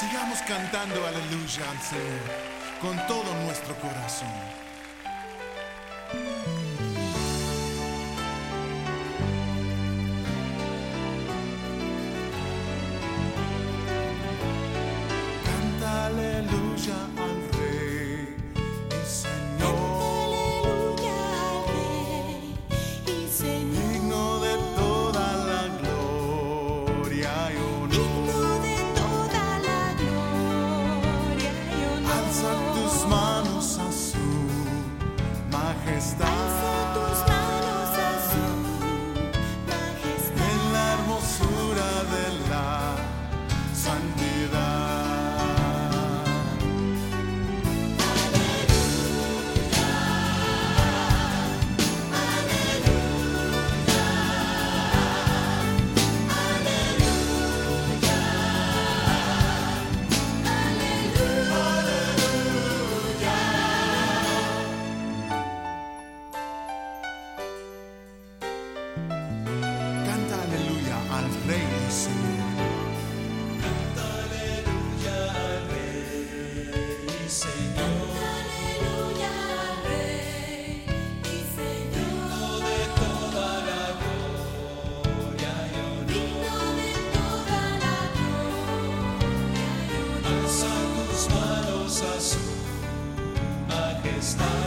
Sigamos cantando aleluya al Señor con todo nuestro corazón. alza tus manos a su majestad. Señor, aleluya, rey, rey de toda la gloria, rey de toda la gloria. Alza tus manos a su majestad.